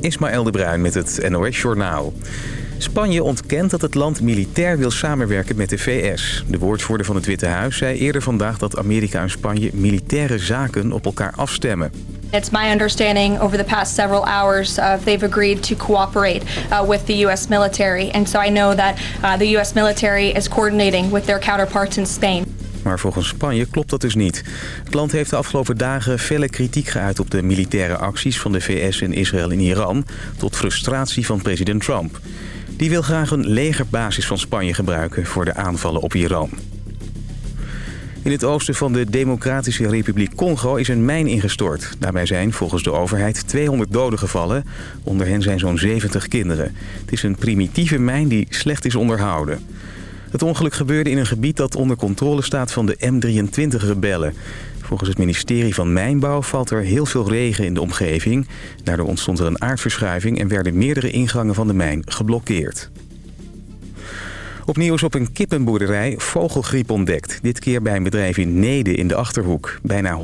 Ismaël de Bruin met het NOS Journaal. Spanje ontkent dat het land militair wil samenwerken met de VS. De woordvoerder van het Witte Huis zei eerder vandaag dat Amerika en Spanje militaire zaken op elkaar afstemmen. It's my understanding over the past several hours uh, they've agreed to cooperate uh, with the U.S. military. And so I know that uh, the U.S. military is coordinating with their counterparts in Spain. Maar volgens Spanje klopt dat dus niet. Het land heeft de afgelopen dagen felle kritiek geuit op de militaire acties van de VS en Israël in Iran... tot frustratie van president Trump. Die wil graag een legerbasis van Spanje gebruiken voor de aanvallen op Iran. In het oosten van de Democratische Republiek Congo is een mijn ingestort. Daarbij zijn volgens de overheid 200 doden gevallen. Onder hen zijn zo'n 70 kinderen. Het is een primitieve mijn die slecht is onderhouden. Het ongeluk gebeurde in een gebied dat onder controle staat van de M23-rebellen. Volgens het ministerie van Mijnbouw valt er heel veel regen in de omgeving. Daardoor ontstond er een aardverschuiving en werden meerdere ingangen van de mijn geblokkeerd. Opnieuw is op een kippenboerderij vogelgriep ontdekt. Dit keer bij een bedrijf in Nede in de Achterhoek. Bijna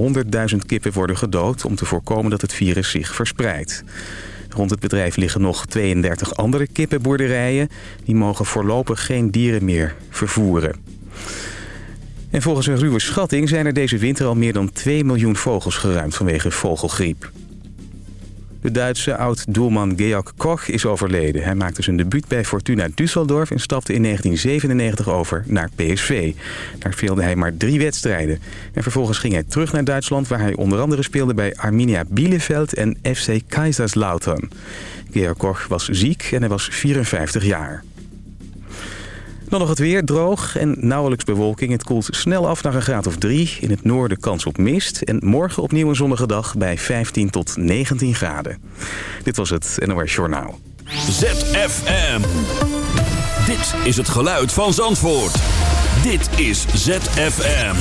100.000 kippen worden gedood om te voorkomen dat het virus zich verspreidt. Rond het bedrijf liggen nog 32 andere kippenboerderijen. Die mogen voorlopig geen dieren meer vervoeren. En volgens een ruwe schatting zijn er deze winter al meer dan 2 miljoen vogels geruimd vanwege vogelgriep. De Duitse oud-doelman Georg Koch is overleden. Hij maakte zijn debuut bij Fortuna Düsseldorf en stapte in 1997 over naar PSV. Daar speelde hij maar drie wedstrijden. En vervolgens ging hij terug naar Duitsland... waar hij onder andere speelde bij Arminia Bielefeld en FC Kaiserslautern. Georg Koch was ziek en hij was 54 jaar. Dan nog het weer, droog en nauwelijks bewolking. Het koelt snel af naar een graad of 3. In het noorden kans op mist. En morgen opnieuw een zonnige dag bij 15 tot 19 graden. Dit was het NOS Journaal. ZFM. Dit is het geluid van Zandvoort. Dit is ZFM.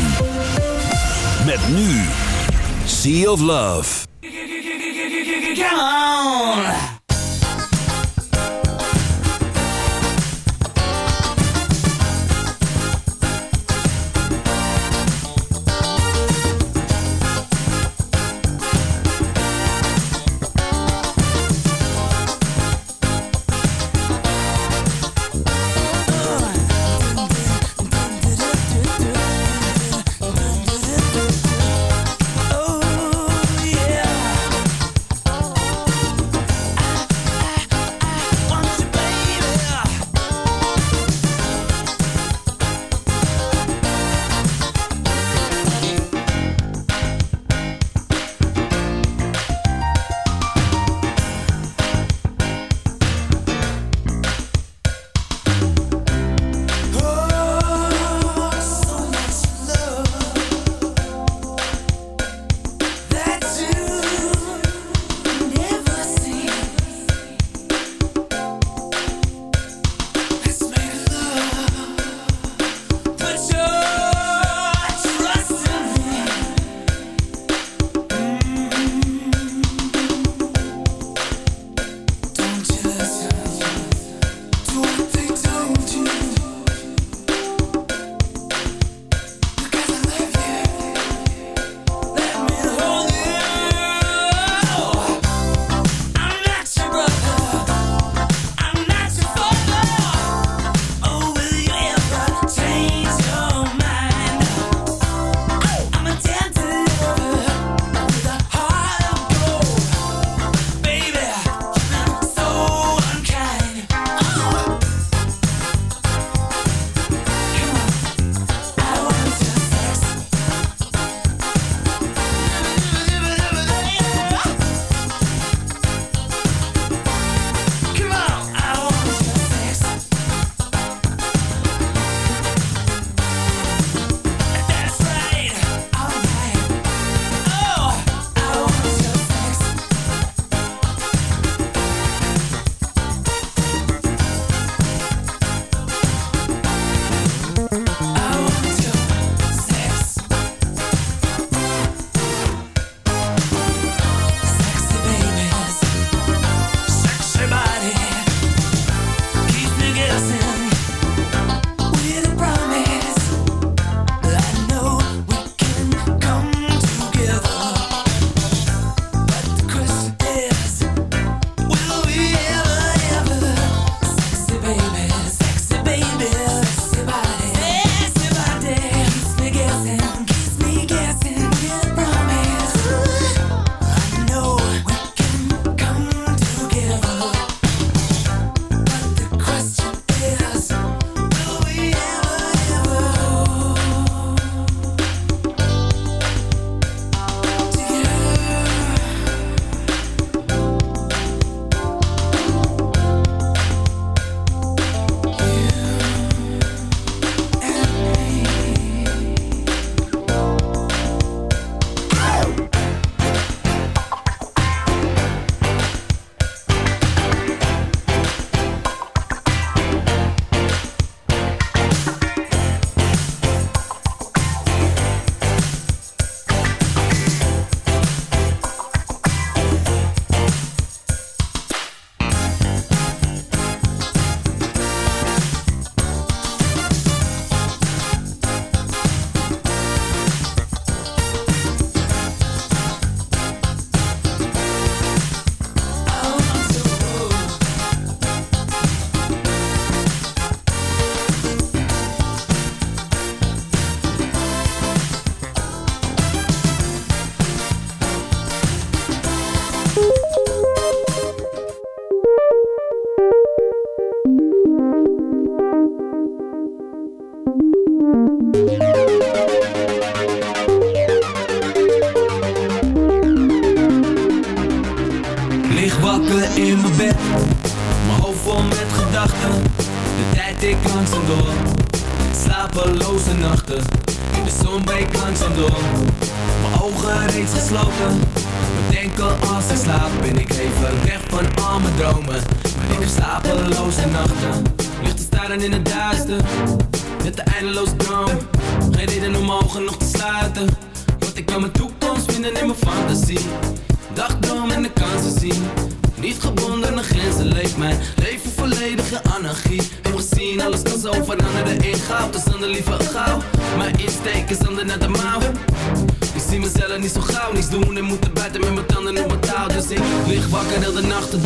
Met nu. Sea of Love. Come on.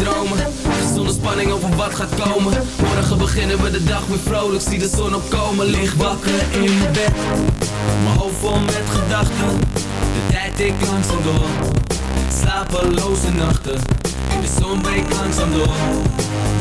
Dromen. Zonder spanning over wat gaat komen. Morgen beginnen we de dag weer vrolijk. Zie de zon opkomen, lig wakker in mijn bed. Mijn hoofd vol met gedachten. De tijd ik langzaam door. Slapeloze nachten. De zon breekt langzaam door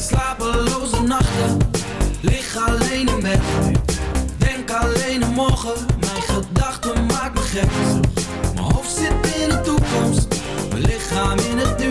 Slapeloze nachten. Lig alleen in bed. Denk alleen aan morgen. Gedachten maken me gek. Mijn hoofd zit in de toekomst. Mijn lichaam in het nu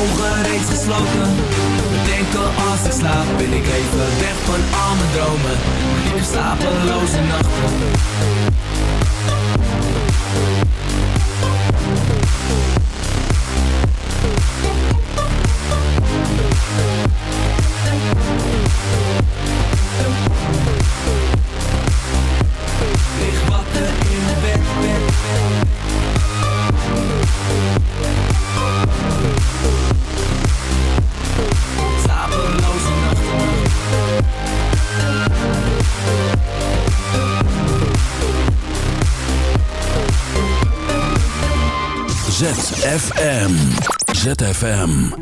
ogen reeds gesloten. Denken als ik slaap Ben ik even weg van al mijn dromen. Heb slapeloze nachten ZFM.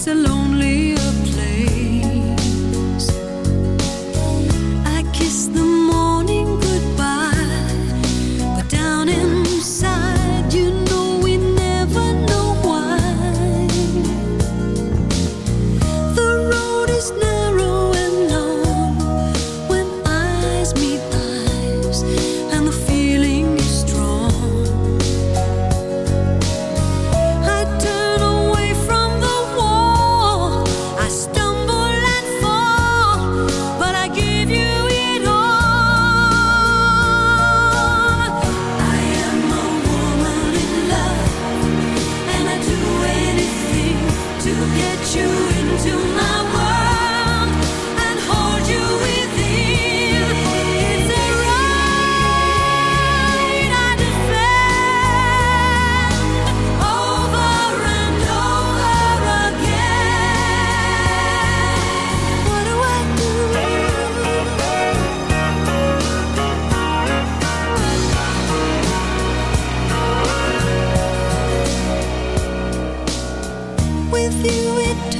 it's a long with you it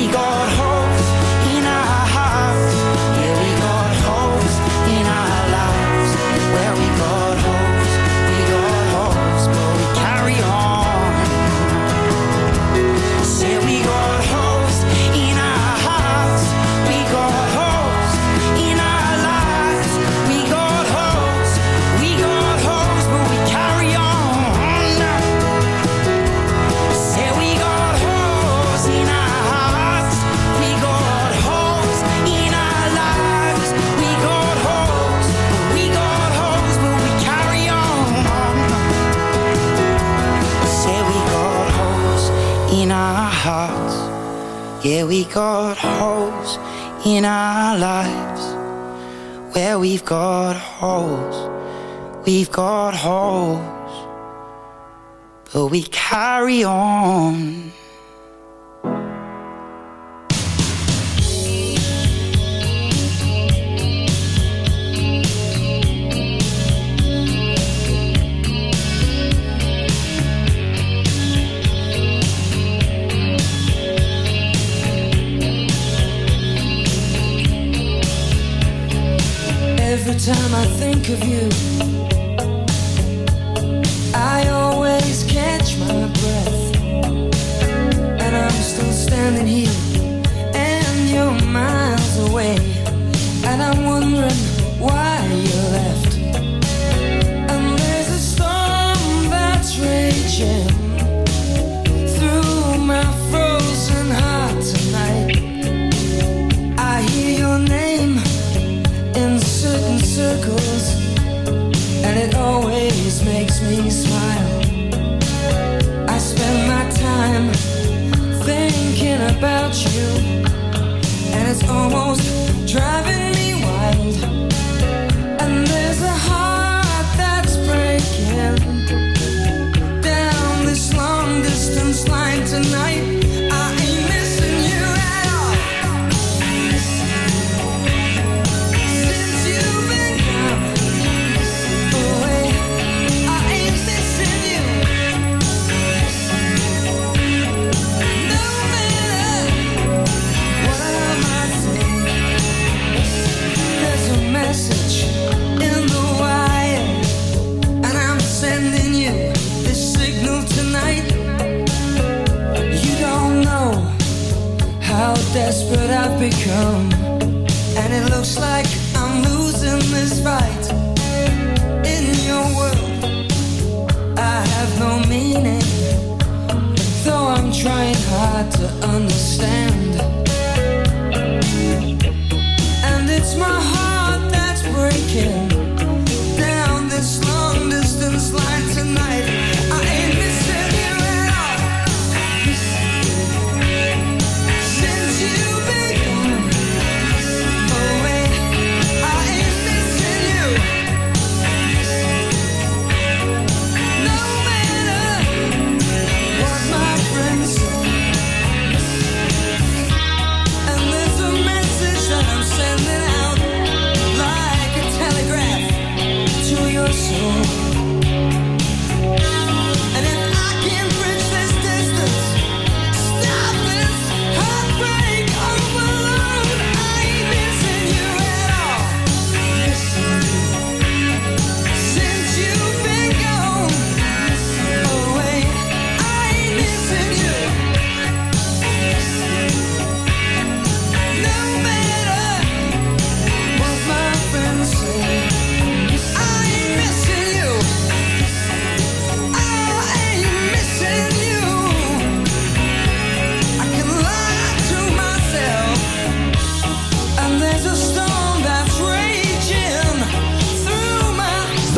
we got home. in our lives where we've got holes, we've got holes, but we carry on. of you.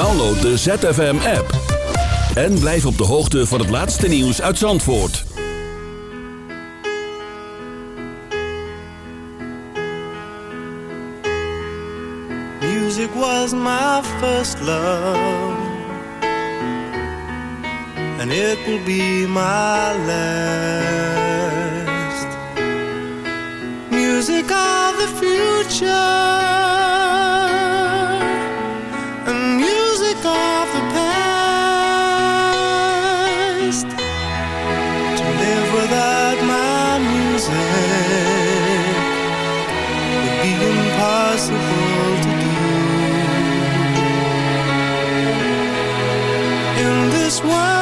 Download de ZFM-app. En blijf op de hoogte van het laatste nieuws uit Zandvoort. Music was my first love. And it will be my last. Music of the future. This world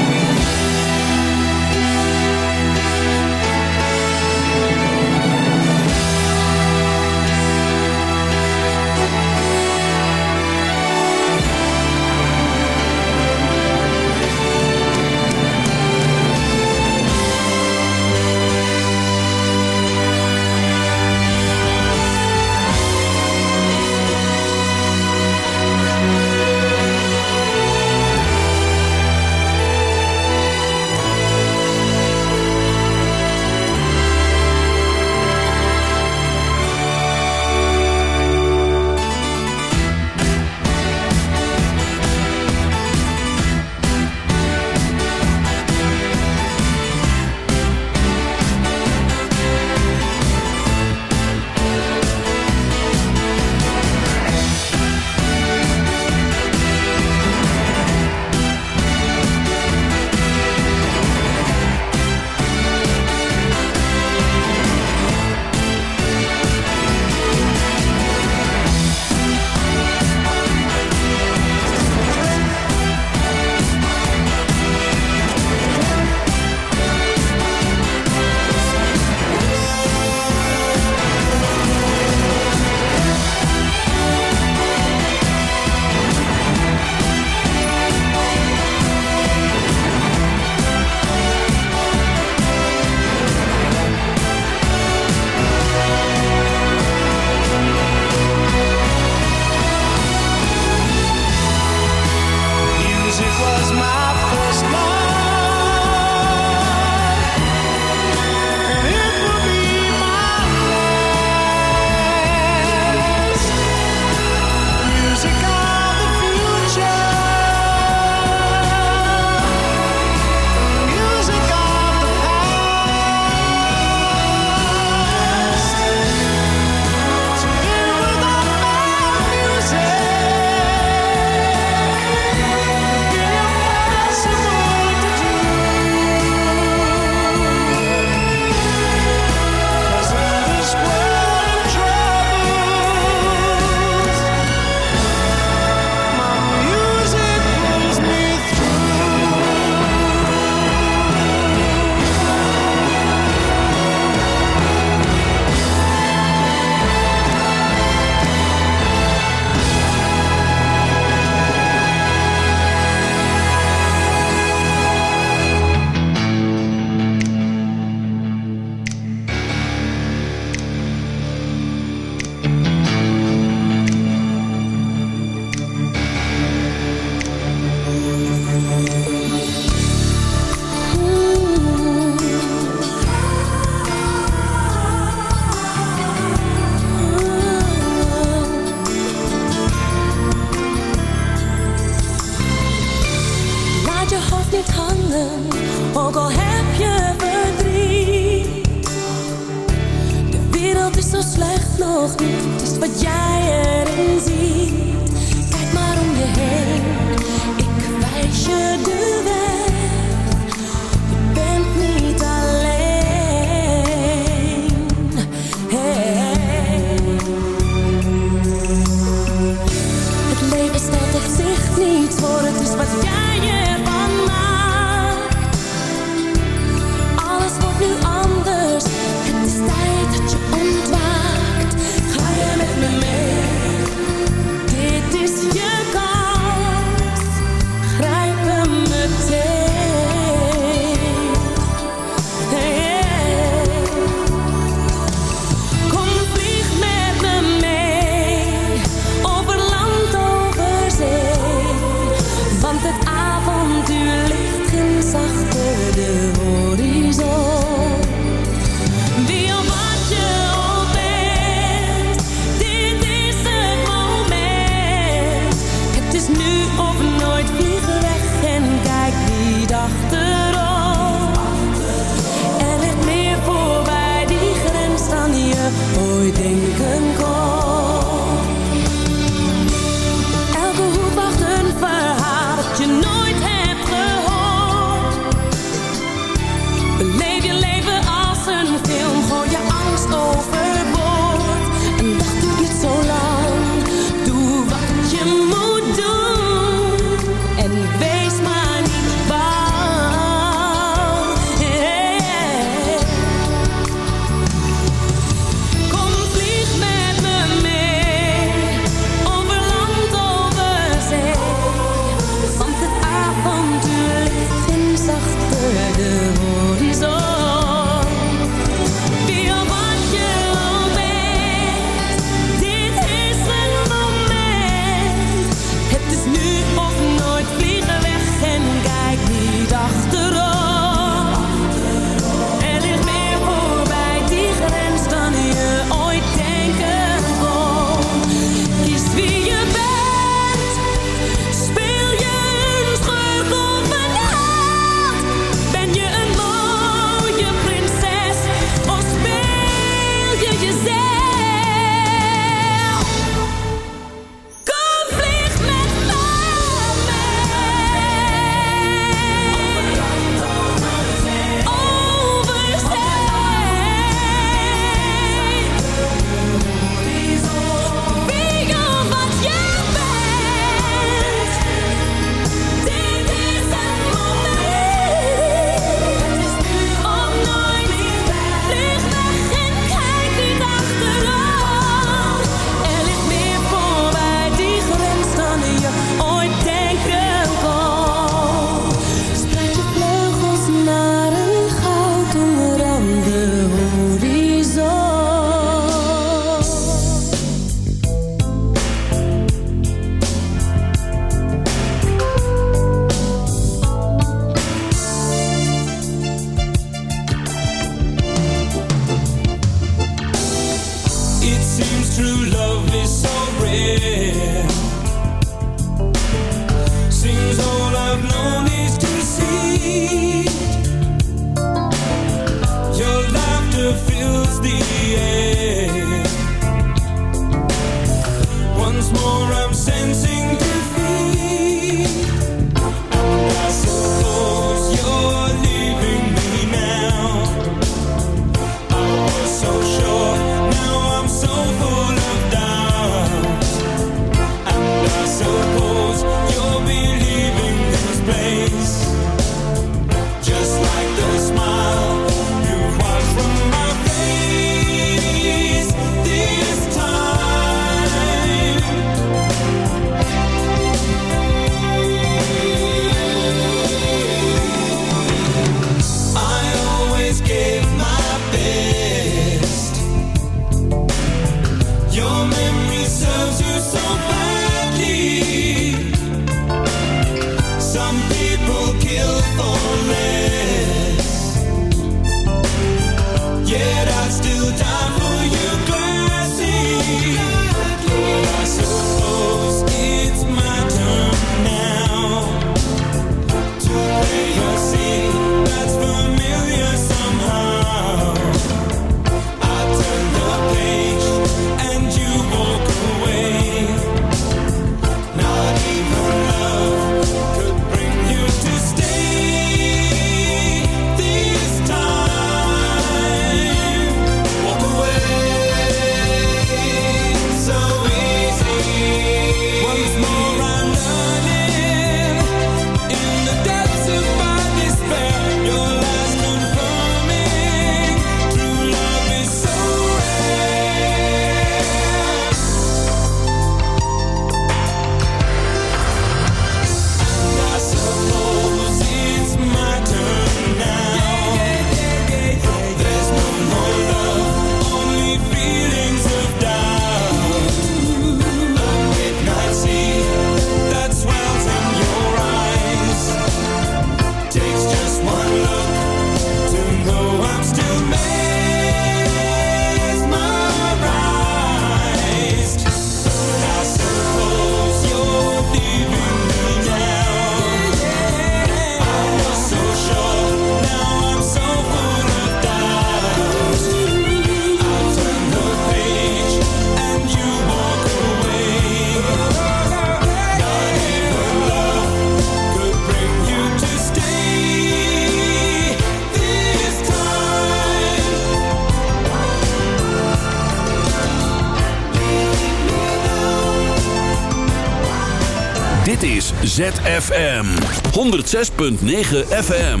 Dit is ZFM 106.9 FM.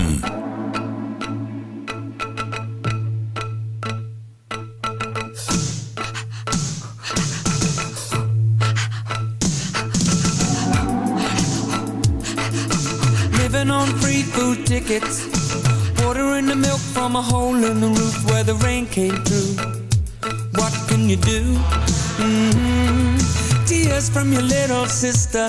Living on free food tickets. Water in the milk from a hole in the roof where the rain came through. What can you do? hmm Tears from your little sister.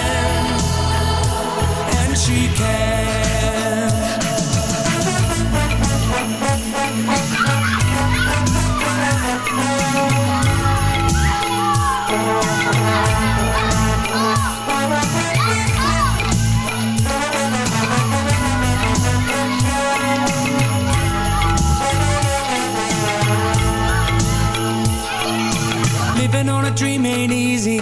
she can. Living on a dream ain't easy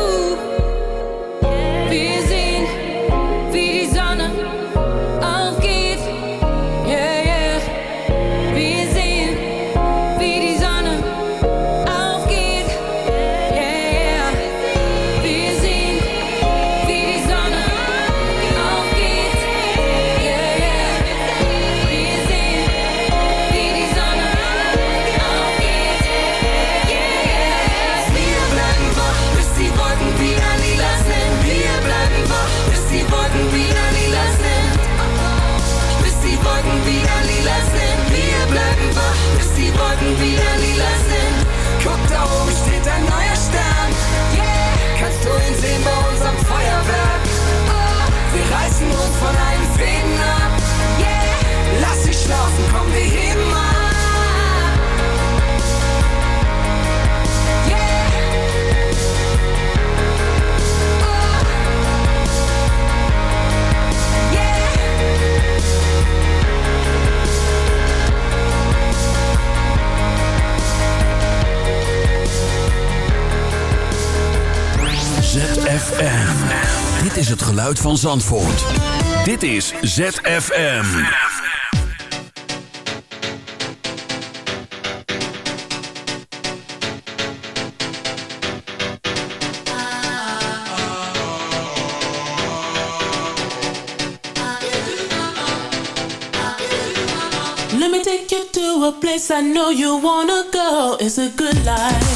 ZFM. Dit is het geluid van Zandvoort. Dit is ZFM. Let me take you to a place I know you wanna go. It's a good life.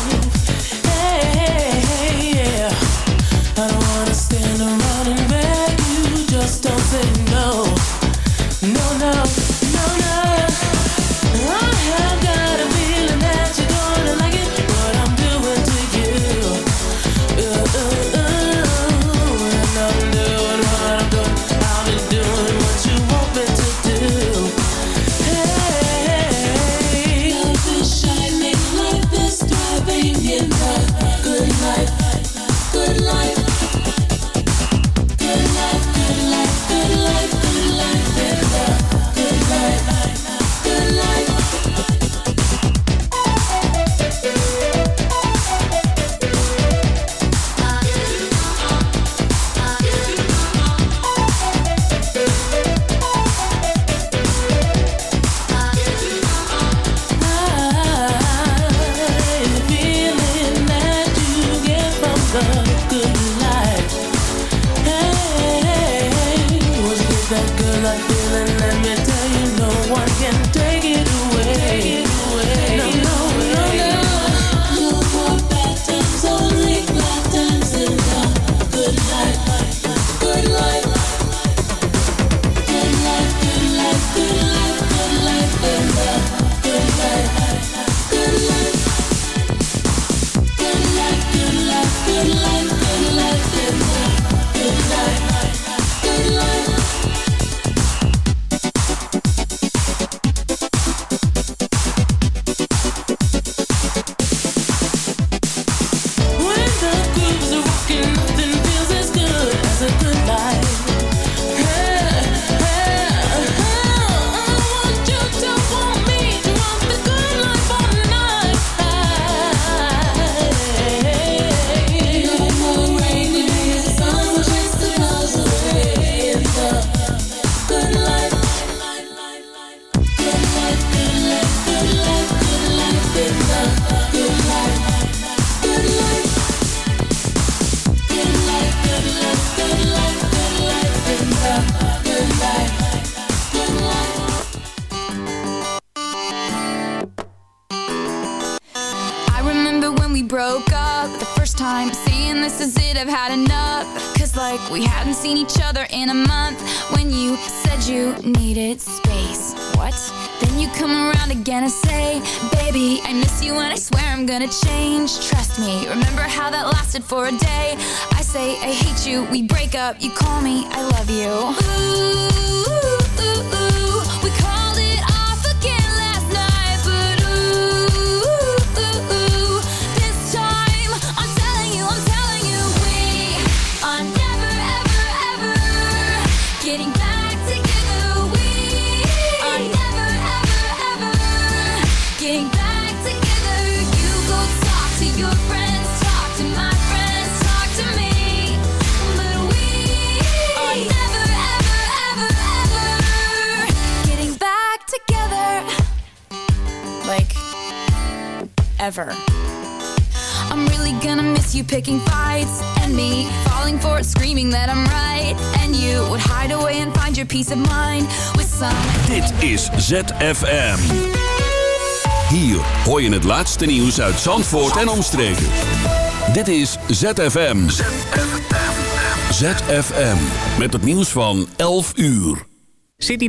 I miss you and I swear I'm gonna change. Trust me, remember how that lasted for a day. I say I hate you, we break up. You call me, I love you. Ooh. ever. I'm really gonna miss you picking fights and me falling for it, screaming that I'm right. And you would hide away and find your peace of mind with some. Dit is ZFM. Hier hoor je het laatste nieuws uit Zandvoort en omstreken. Dit is ZFM. ZFM. ZFM. Met het nieuws van 11 uur. City